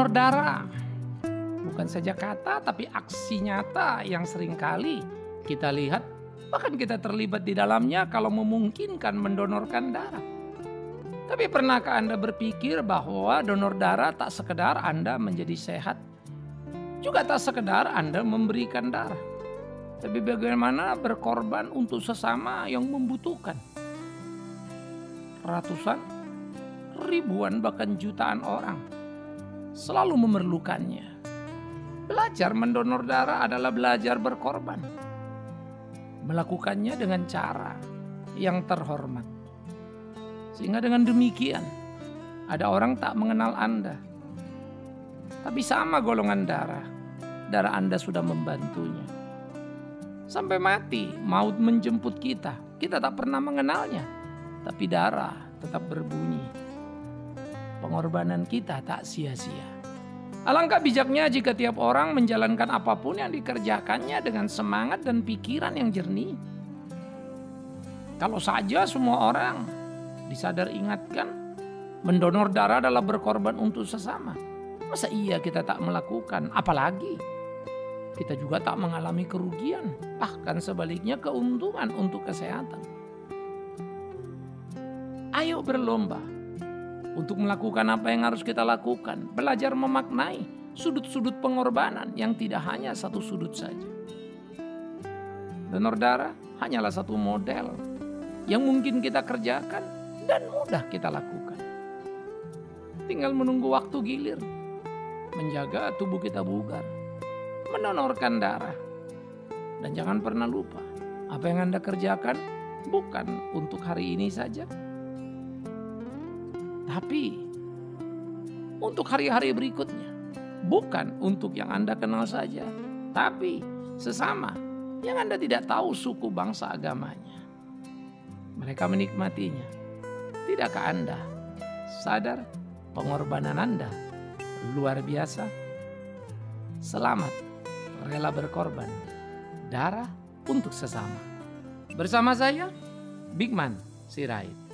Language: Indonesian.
Donor darah bukan saja kata tapi aksi nyata yang sering kali kita lihat bahkan kita terlibat di dalamnya kalau memungkinkan mendonorkan darah. Tapi pernahkah Anda berpikir bahwa donor darah tak sekedar Anda menjadi sehat, juga tak sekedar Anda memberikan darah, tapi bagaimana berkorban untuk sesama yang membutuhkan. Ratusan, ribuan bahkan jutaan orang selalu memerlukannya. Belajar mendonor darah adalah belajar berkorban. Melakukannya dengan cara yang terhormat. Sehingga dengan demikian ada orang tak mengenal Anda. Tapi sama golongan darah, darah Anda sudah membantunya. Sampai mati, maut menjemput kita. Kita tak pernah mengenalnya. Tapi darah tetap berbunyi. Pengorbanan kita tak sia-sia. Alangkah bijaknya jika tiap orang menjalankan apa pun yang dikerjakannya dengan semangat dan pikiran yang jernih. Kalau saja semua orang disadar ingatkan, mendonor darah adalah berkorban untuk sesama. Masa iya kita tak melakukan, apalagi kita juga tak mengalami kerugian, bahkan sebaliknya keuntungan untuk kesehatan. Ayo berlomba untuk melakukan apa yang harus kita lakukan, belajar memaknai sudut-sudut pengorbanan yang tidak hanya satu sudut saja. Donor darah hanyalah satu model yang mungkin kita kerjakan dan mudah kita lakukan. Tinggal menunggu waktu gilir, menjaga tubuh kita bugar, mendonorkan darah. Dan jangan pernah lupa, apa yang Anda kerjakan bukan untuk hari ini saja, tapi untuk hari-hari berikutnya. Bukan untuk yang Anda kenal saja, tapi sesama yang Anda tidak tahu suku bangsa agamanya. Mereka menikmatinya. Tidakkah Anda sadar pengorbanan Anda luar biasa? Selamat rela berkorban darah untuk sesama. Bersama saya, Bigman Sirait.